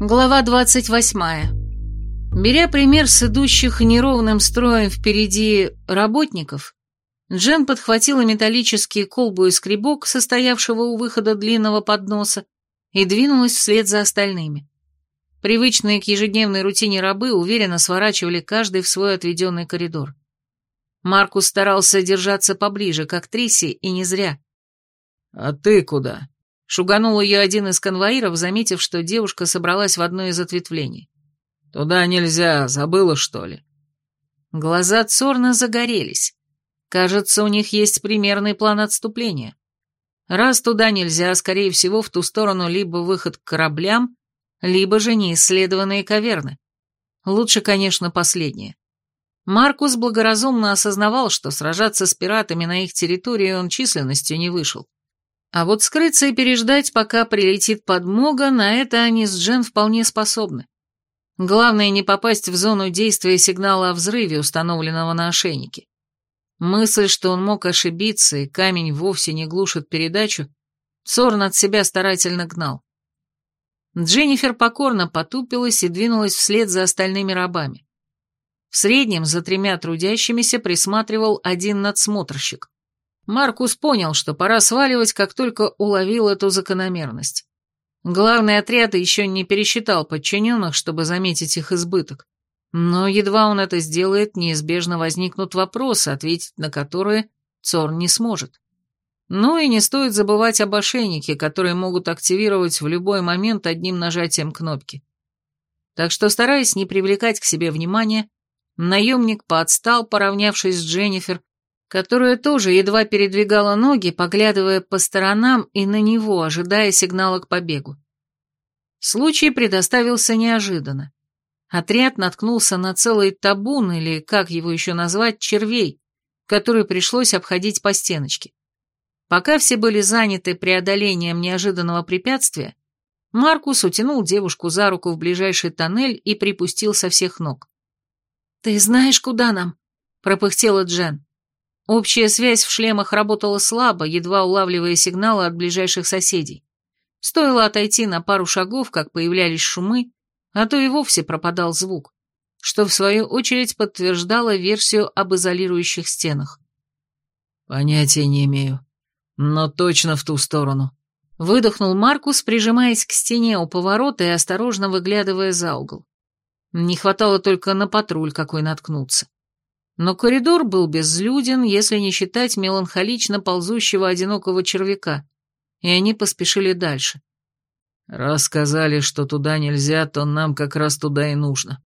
Глава 28. Беря пример с идущих неровным строем впереди работников, Джен подхватила металлический колбу и скребок, состоявшего у выхода длинного подноса, и двинулась вслед за остальными. Привычные к ежедневной рутине рабы уверенно сворачивали каждый в свой отведенный коридор. Маркус старался держаться поближе к актрисе, и не зря. «А ты куда?» — шуганул ее один из конвоиров, заметив, что девушка собралась в одно из ответвлений. «Туда нельзя, забыла, что ли?» Глаза Цорна загорелись. Кажется, у них есть примерный план отступления. Раз туда нельзя, скорее всего, в ту сторону либо выход к кораблям, либо же неисследованные каверны. Лучше, конечно, последнее. Маркус благоразумно осознавал, что сражаться с пиратами на их территории он численностью не вышел. А вот скрыться и переждать, пока прилетит подмога, на это они с Джен вполне способны. Главное не попасть в зону действия сигнала о взрыве, установленного на ошейнике. Мысль, что он мог ошибиться, и камень вовсе не глушит передачу, Сорн от себя старательно гнал. Дженнифер покорно потупилась и двинулась вслед за остальными рабами. В среднем за тремя трудящимися присматривал один надсмотрщик. Маркус понял, что пора сваливать, как только уловил эту закономерность. Главный отряд еще не пересчитал подчиненных, чтобы заметить их избыток. Но едва он это сделает, неизбежно возникнут вопросы, ответить на которые Цорн не сможет. Ну и не стоит забывать об ошейнике, которые могут активировать в любой момент одним нажатием кнопки. Так что, стараясь не привлекать к себе внимания, наемник поотстал, поравнявшись с Дженнифер, которая тоже едва передвигала ноги, поглядывая по сторонам и на него, ожидая сигнала к побегу. Случай предоставился неожиданно. Отряд наткнулся на целый табун, или, как его еще назвать, червей, который пришлось обходить по стеночке. Пока все были заняты преодолением неожиданного препятствия, Маркус утянул девушку за руку в ближайший тоннель и припустил со всех ног. «Ты знаешь, куда нам?» — пропыхтела Джен. Общая связь в шлемах работала слабо, едва улавливая сигналы от ближайших соседей. Стоило отойти на пару шагов, как появлялись шумы, а то и вовсе пропадал звук, что в свою очередь подтверждало версию об изолирующих стенах. «Понятия не имею, но точно в ту сторону», — выдохнул Маркус, прижимаясь к стене у поворота и осторожно выглядывая за угол. Не хватало только на патруль какой наткнуться. Но коридор был безлюден, если не считать меланхолично ползущего одинокого червяка, и они поспешили дальше. «Раз сказали, что туда нельзя, то нам как раз туда и нужно».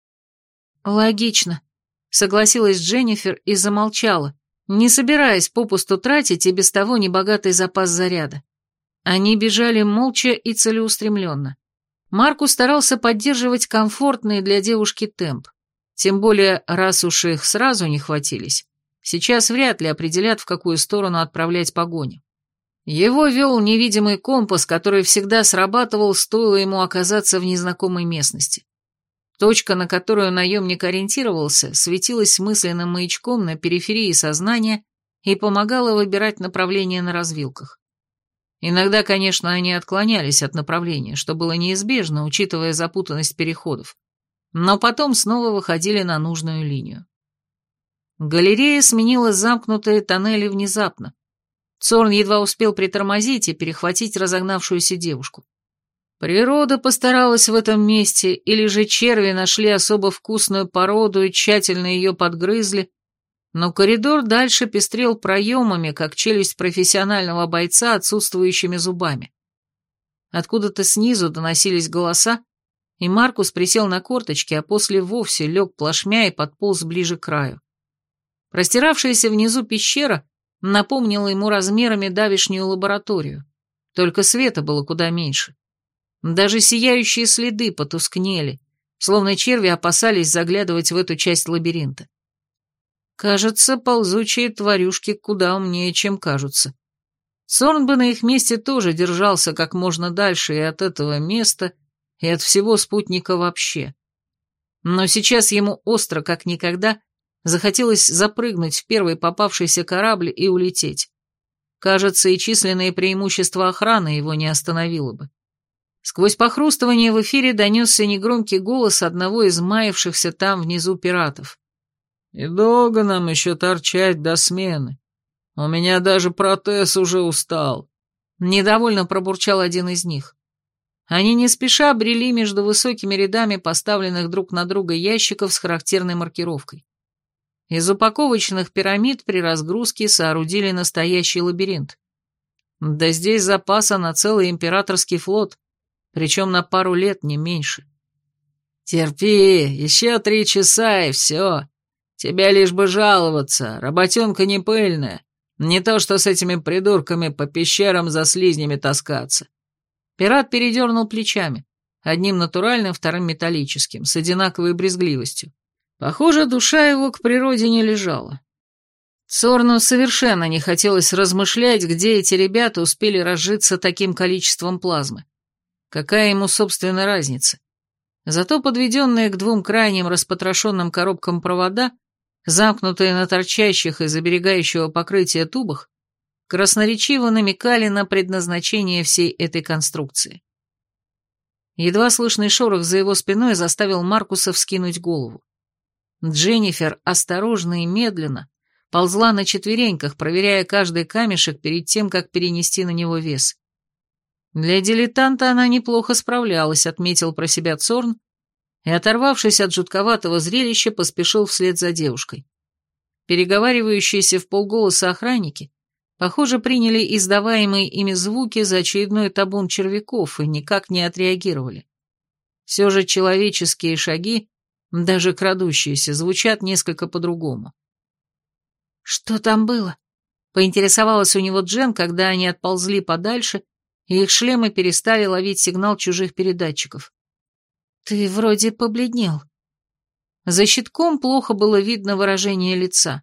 «Логично», — согласилась Дженнифер и замолчала, не собираясь попусту тратить и без того небогатый запас заряда. Они бежали молча и целеустремленно. Марку старался поддерживать комфортный для девушки темп. Тем более, раз уж их сразу не хватились, сейчас вряд ли определят, в какую сторону отправлять погоню. Его вел невидимый компас, который всегда срабатывал, стоило ему оказаться в незнакомой местности. Точка, на которую наемник ориентировался, светилась мысленным маячком на периферии сознания и помогала выбирать направление на развилках. Иногда, конечно, они отклонялись от направления, что было неизбежно, учитывая запутанность переходов но потом снова выходили на нужную линию. Галерея сменила замкнутые тоннели внезапно. Цорн едва успел притормозить и перехватить разогнавшуюся девушку. Природа постаралась в этом месте, или же черви нашли особо вкусную породу и тщательно ее подгрызли, но коридор дальше пестрел проемами, как челюсть профессионального бойца отсутствующими зубами. Откуда-то снизу доносились голоса, и Маркус присел на корточки, а после вовсе лег плашмя и подполз ближе к краю. Простиравшаяся внизу пещера напомнила ему размерами давишнюю лабораторию, только света было куда меньше. Даже сияющие следы потускнели, словно черви опасались заглядывать в эту часть лабиринта. Кажется, ползучие тварюшки куда умнее, чем кажутся. Сорн бы на их месте тоже держался как можно дальше и от этого места, и от всего спутника вообще. Но сейчас ему остро, как никогда, захотелось запрыгнуть в первый попавшийся корабль и улететь. Кажется, и численное преимущество охраны его не остановило бы. Сквозь похрустывание в эфире донесся негромкий голос одного из маявшихся там внизу пиратов. «И долго нам еще торчать до смены? У меня даже протез уже устал». Недовольно пробурчал один из них. Они не спеша брели между высокими рядами поставленных друг на друга ящиков с характерной маркировкой. Из упаковочных пирамид при разгрузке соорудили настоящий лабиринт. Да здесь запаса на целый императорский флот, причем на пару лет, не меньше. «Терпи, еще три часа и все. Тебя лишь бы жаловаться, работенка не пыльная. Не то что с этими придурками по пещерам за слизнями таскаться». Пират передернул плечами, одним натуральным, вторым металлическим, с одинаковой брезгливостью. Похоже, душа его к природе не лежала. Цорну совершенно не хотелось размышлять, где эти ребята успели разжиться таким количеством плазмы. Какая ему, собственно, разница? Зато подведенные к двум крайним распотрошенным коробкам провода, замкнутые на торчащих из оберегающего покрытия тубах, красноречиво намекали на предназначение всей этой конструкции. Едва слышный шорох за его спиной заставил Маркуса вскинуть голову. Дженнифер осторожно и медленно ползла на четвереньках, проверяя каждый камешек перед тем, как перенести на него вес. Для дилетанта она неплохо справлялась, отметил про себя Цорн, и, оторвавшись от жутковатого зрелища, поспешил вслед за девушкой. Переговаривающиеся в полголоса охранники, похоже, приняли издаваемые ими звуки за очередной табун червяков и никак не отреагировали. Все же человеческие шаги даже крадущиеся, звучат несколько по-другому. «Что там было?» — поинтересовалась у него Джен, когда они отползли подальше, и их шлемы перестали ловить сигнал чужих передатчиков. «Ты вроде побледнел». За щитком плохо было видно выражение лица.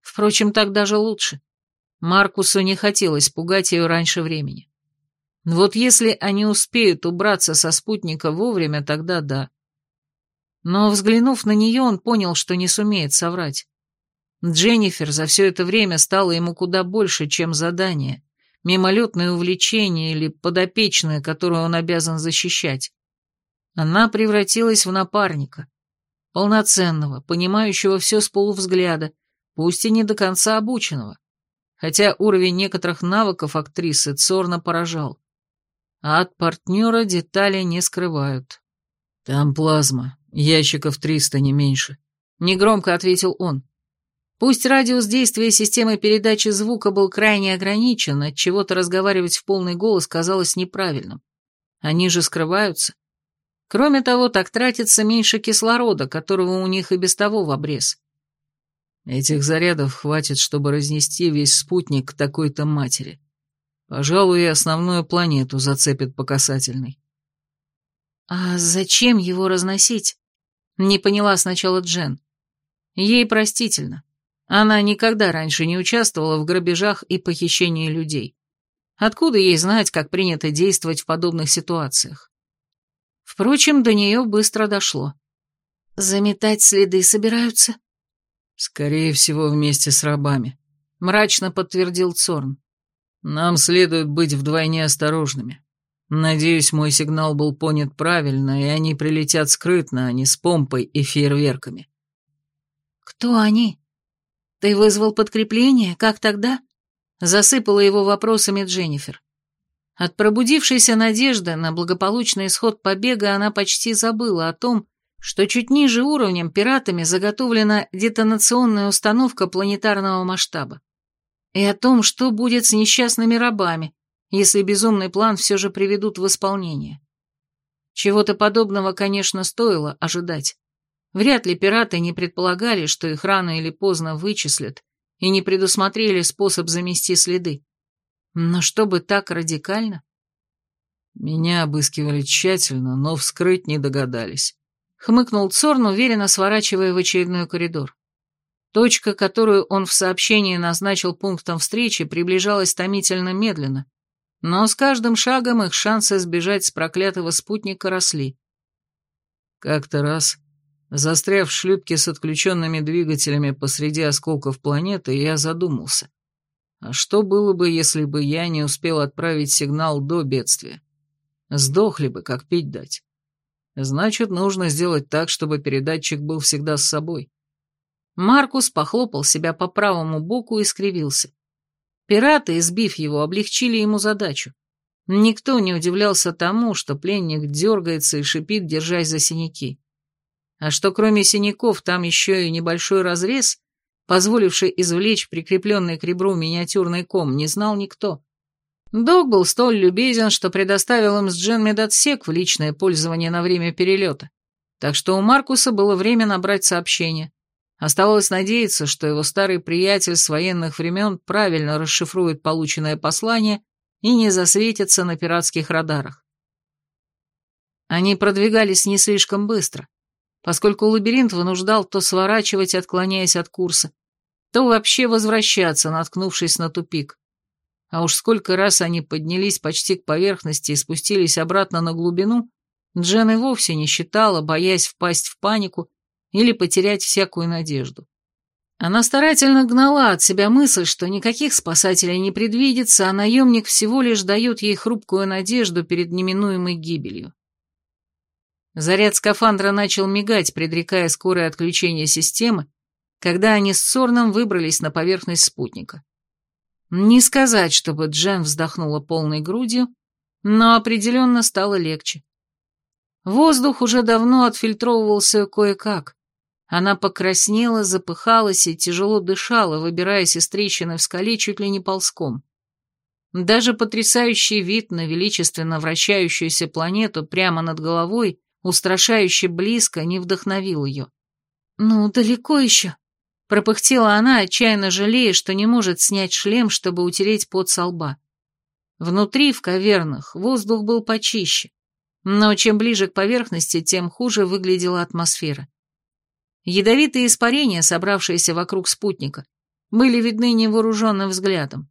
Впрочем, так даже лучше. Маркусу не хотелось пугать ее раньше времени. Вот если они успеют убраться со спутника вовремя, тогда да. Но, взглянув на нее, он понял, что не сумеет соврать. Дженнифер за все это время стала ему куда больше, чем задание, мимолетное увлечение или подопечное, которое он обязан защищать. Она превратилась в напарника, полноценного, понимающего все с полувзгляда, пусть и не до конца обученного, хотя уровень некоторых навыков актрисы Цорна поражал. А от партнера детали не скрывают. «Там плазма», «Ящиков триста, не меньше», — негромко ответил он. Пусть радиус действия системы передачи звука был крайне ограничен, от чего то разговаривать в полный голос казалось неправильным. Они же скрываются. Кроме того, так тратится меньше кислорода, которого у них и без того в обрез. Этих зарядов хватит, чтобы разнести весь спутник к такой-то матери. Пожалуй, и основную планету зацепит по касательной. А зачем его разносить? Не поняла сначала Джен. Ей простительно. Она никогда раньше не участвовала в грабежах и похищении людей. Откуда ей знать, как принято действовать в подобных ситуациях? Впрочем, до нее быстро дошло. «Заметать следы собираются?» «Скорее всего, вместе с рабами», — мрачно подтвердил Цорн. «Нам следует быть вдвойне осторожными. Надеюсь, мой сигнал был понят правильно, и они прилетят скрытно, а не с помпой и фейерверками. Кто они? Ты вызвал подкрепление? Как тогда? Засыпала его вопросами Дженнифер. От пробудившейся надежды на благополучный исход побега она почти забыла о том, что чуть ниже уровнем пиратами заготовлена детонационная установка планетарного масштаба. И о том, что будет с несчастными рабами, если безумный план все же приведут в исполнение. Чего-то подобного, конечно, стоило ожидать. Вряд ли пираты не предполагали, что их рано или поздно вычислят, и не предусмотрели способ замести следы. Но чтобы так радикально? Меня обыскивали тщательно, но вскрыть не догадались. Хмыкнул Цорн, уверенно сворачивая в очередной коридор. Точка, которую он в сообщении назначил пунктом встречи, приближалась томительно медленно, но с каждым шагом их шансы сбежать с проклятого спутника росли. Как-то раз, застряв в шлюпке с отключенными двигателями посреди осколков планеты, я задумался. А что было бы, если бы я не успел отправить сигнал до бедствия? Сдохли бы, как пить дать. Значит, нужно сделать так, чтобы передатчик был всегда с собой. Маркус похлопал себя по правому боку и скривился. Пираты, избив его, облегчили ему задачу. Никто не удивлялся тому, что пленник дергается и шипит, держась за синяки. А что кроме синяков там еще и небольшой разрез, позволивший извлечь прикрепленный к ребру миниатюрный ком, не знал никто. Дог был столь любезен, что предоставил им с Джен медотсек в личное пользование на время перелета, так что у Маркуса было время набрать сообщение. Оставалось надеяться, что его старый приятель с военных времен правильно расшифрует полученное послание и не засветится на пиратских радарах. Они продвигались не слишком быстро, поскольку лабиринт вынуждал то сворачивать, отклоняясь от курса, то вообще возвращаться, наткнувшись на тупик. А уж сколько раз они поднялись почти к поверхности и спустились обратно на глубину, Джен и вовсе не считала, боясь впасть в панику или потерять всякую надежду. Она старательно гнала от себя мысль, что никаких спасателей не предвидится, а наемник всего лишь дает ей хрупкую надежду перед неминуемой гибелью. Заряд скафандра начал мигать, предрекая скорое отключение системы, когда они с Сорном выбрались на поверхность спутника. Не сказать, чтобы Джен вздохнула полной грудью, но определенно стало легче. Воздух уже давно отфильтровывался кое-как. Она покраснела, запыхалась и тяжело дышала, выбираясь из трещины в скале чуть ли не ползком. Даже потрясающий вид на величественно вращающуюся планету прямо над головой устрашающе близко, не вдохновил ее. «Ну, далеко еще», — пропыхтела она, отчаянно жалея, что не может снять шлем, чтобы утереть пот со лба. Внутри, в кавернах, воздух был почище, но чем ближе к поверхности, тем хуже выглядела атмосфера. Ядовитые испарения, собравшиеся вокруг спутника, были видны невооруженным взглядом.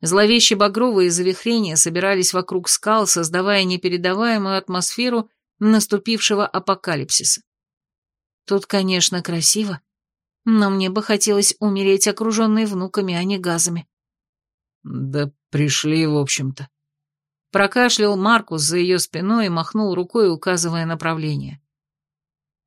Зловеще багровые завихрения собирались вокруг скал, создавая непередаваемую атмосферу наступившего апокалипсиса. Тут, конечно, красиво, но мне бы хотелось умереть окруженной внуками, а не газами. Да пришли, в общем-то. Прокашлял Маркус за ее спиной и махнул рукой, указывая направление.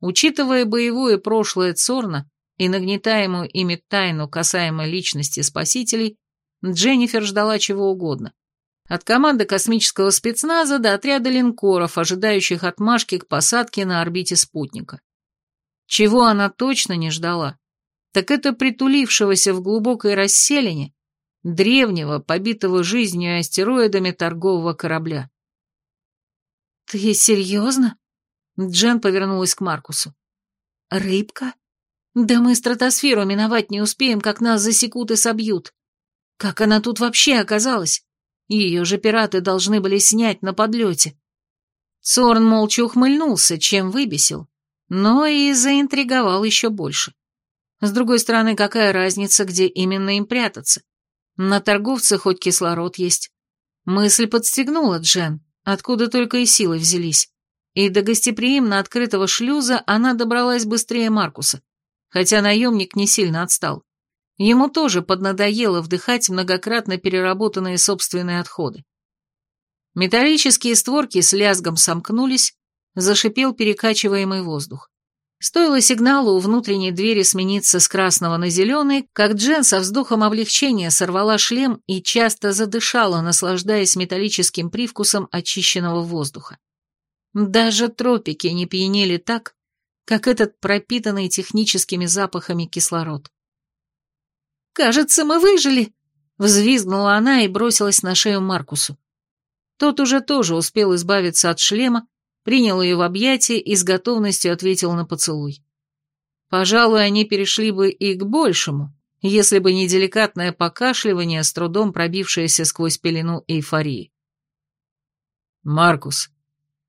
Учитывая боевое прошлое Цорна и нагнетаемую ими тайну касаемо личности спасителей, Дженнифер ждала чего угодно. От команды космического спецназа до отряда линкоров, ожидающих отмашки к посадке на орбите спутника. Чего она точно не ждала, так это притулившегося в глубокой расселине древнего, побитого жизнью и астероидами торгового корабля. «Ты серьезно?» Джен повернулась к Маркусу. «Рыбка? Да мы стратосферу миновать не успеем, как нас засекут и собьют. Как она тут вообще оказалась?» Ее же пираты должны были снять на подлете. Цорн молча ухмыльнулся, чем выбесил, но и заинтриговал еще больше. С другой стороны, какая разница, где именно им прятаться? На торговце хоть кислород есть. Мысль подстегнула Джен, откуда только и силы взялись. И до гостеприимно открытого шлюза она добралась быстрее Маркуса, хотя наемник не сильно отстал. Ему тоже поднадоело вдыхать многократно переработанные собственные отходы. Металлические створки с лязгом сомкнулись, зашипел перекачиваемый воздух. Стоило сигналу у внутренней двери смениться с красного на зеленый, как Джен со вздохом облегчения сорвала шлем и часто задышала, наслаждаясь металлическим привкусом очищенного воздуха. Даже тропики не пьянели так, как этот пропитанный техническими запахами кислород. «Кажется, мы выжили!» Взвизгнула она и бросилась на шею Маркусу. Тот уже тоже успел избавиться от шлема, принял ее в объятия и с готовностью ответил на поцелуй. Пожалуй, они перешли бы и к большему, если бы не деликатное покашливание, с трудом пробившееся сквозь пелену эйфории. «Маркус,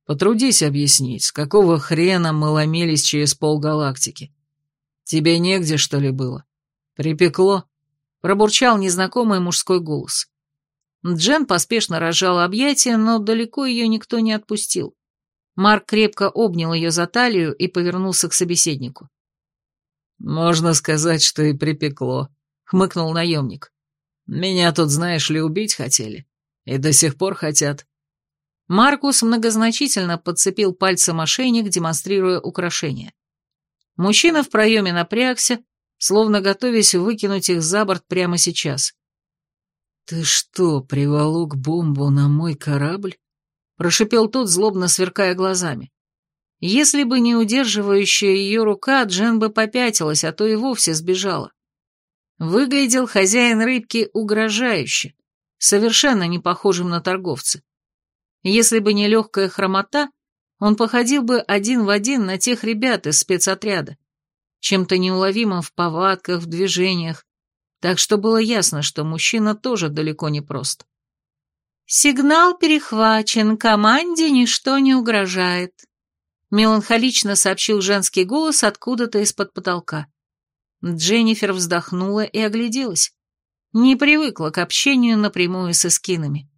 потрудись объяснить, какого хрена мы ломились через полгалактики? Тебе негде, что ли, было? Припекло?» пробурчал незнакомый мужской голос. Джен поспешно разжала объятия, но далеко ее никто не отпустил. Марк крепко обнял ее за талию и повернулся к собеседнику. «Можно сказать, что и припекло», — хмыкнул наемник. «Меня тут, знаешь ли, убить хотели. И до сих пор хотят». Маркус многозначительно подцепил пальцем ошейник, демонстрируя украшение. Мужчина в проеме напрягся, словно готовясь выкинуть их за борт прямо сейчас. «Ты что, приволок бомбу на мой корабль?» — прошипел тот, злобно сверкая глазами. Если бы не удерживающая ее рука, Джен бы попятилась, а то и вовсе сбежала. Выглядел хозяин рыбки угрожающе, совершенно не похожим на торговца. Если бы не легкая хромота, он походил бы один в один на тех ребят из спецотряда, чем-то неуловимым в повадках, в движениях, так что было ясно, что мужчина тоже далеко не прост. «Сигнал перехвачен, команде ничто не угрожает», меланхолично сообщил женский голос откуда-то из-под потолка. Дженнифер вздохнула и огляделась. Не привыкла к общению напрямую со скинами.